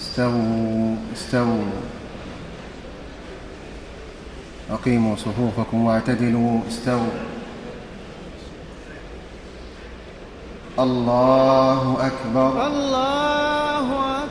استووا استووا. أقيموا صفوفكم واعتدلوا استووا. الله أكبر. الله أكبر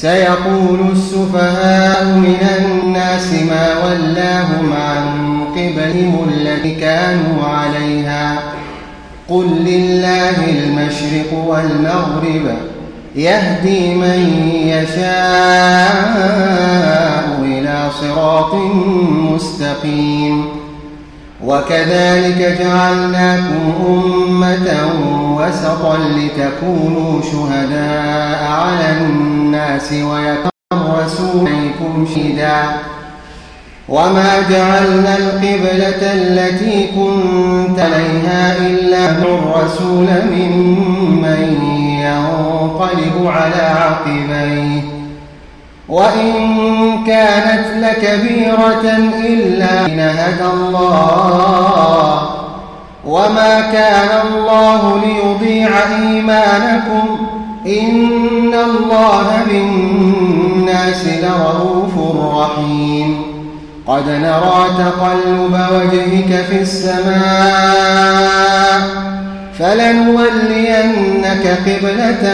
سيقول السفهاء من الناس ما ولاهم عن قبلهم التي كانوا عليها. قل لله المشرق والمغرب يهدي من يشاء إلى صراط مستقيم. وكذلك جعلناكم أمة وسطا لتكونوا شهداء على الناس ويكون الرسول عليكم شهيدا. وما جعلنا القبلة التي كنت عليها إلا الرسول ممن ينقلب على عقبيه. وإن كانت لكبيرة إلا إن هدى الله وما كان الله ليضيع إيمانكم إن الله بالناس لرؤوف رحيم قد نرى تقلب وجهك في السماء فلنولينك قبلة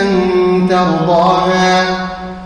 ترضاها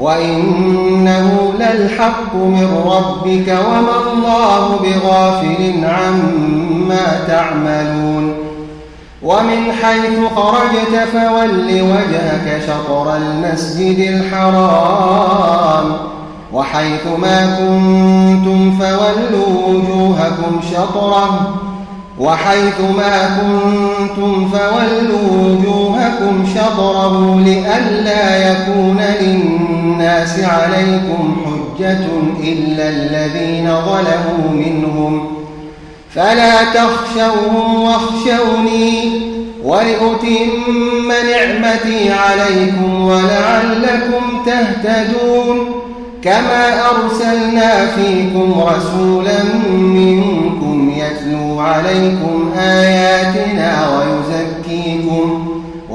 وإنه للحق من ربك وما الله بغافل عما تعملون. ومن حيث خرجت فول وجهك شطر المسجد الحرام. وحيث ما كنتم فولوا وجوهكم شطرة. وحيث ما كنتم فولوا وجوهكم شطرة لئلا يكون للناس عليكم حجة إلا الذين ظلموا منهم. فلا تخشوهم واخشوني ولأتم نعمتي عليكم ولعلكم تهتدون. كما أرسلنا فيكم رسولا منكم يتلو عليكم آياتنا ويزكيكم.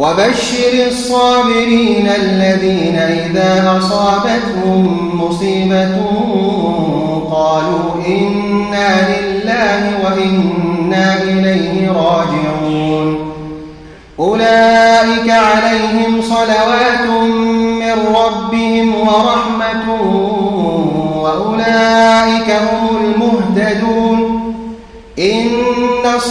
وبشر الصابرين الذين إذا أصابتهم مصيبة قالوا إنا لله وإنا إليه راجعون. أولئك عليهم صلوات من ربهم ورحمة وأولئك هم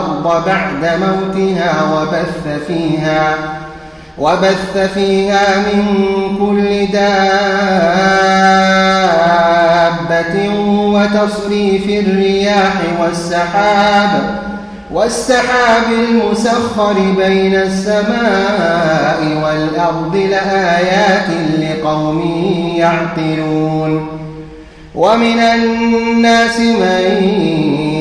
الأرض بعد موتها وبث فيها وبث فيها من كل دابة وتصريف الرياح والسحاب والسحاب المسخر بين السماء والأرض لآيات لقوم يعقلون ومن الناس من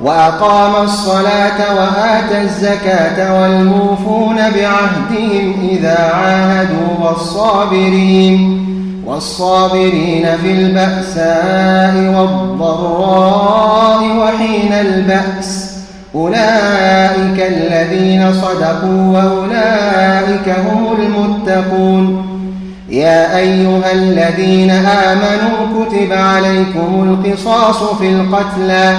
وأقام الصلاة وآتى الزكاة والموفون بعهدهم إذا عاهدوا والصابرين والصابرين في البأساء والضراء وحين البأس. أولئك الذين صدقوا وأولئك هم المتقون. يا أيها الذين آمنوا كتب عليكم القصاص في القتلى.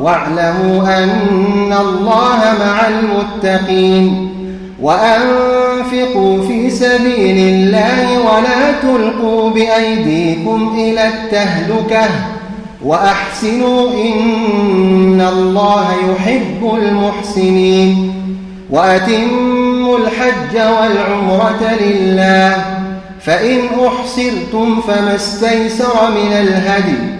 واعلموا أن الله مع المتقين وأنفقوا في سبيل الله ولا تلقوا بأيديكم إلى التهلكة وأحسنوا إن الله يحب المحسنين وأتموا الحج والعمرة لله فإن أحصرتم فما استيسر من الهدي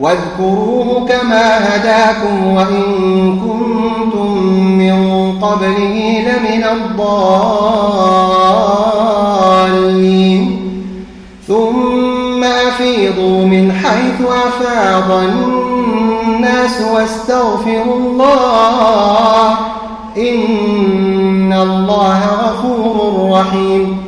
واذكروه كما هداكم وإن كنتم من قبله لمن الضالين. ثم أفيضوا من حيث أفاض الناس واستغفروا الله. إن الله غفور رحيم.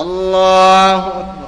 الله أكبر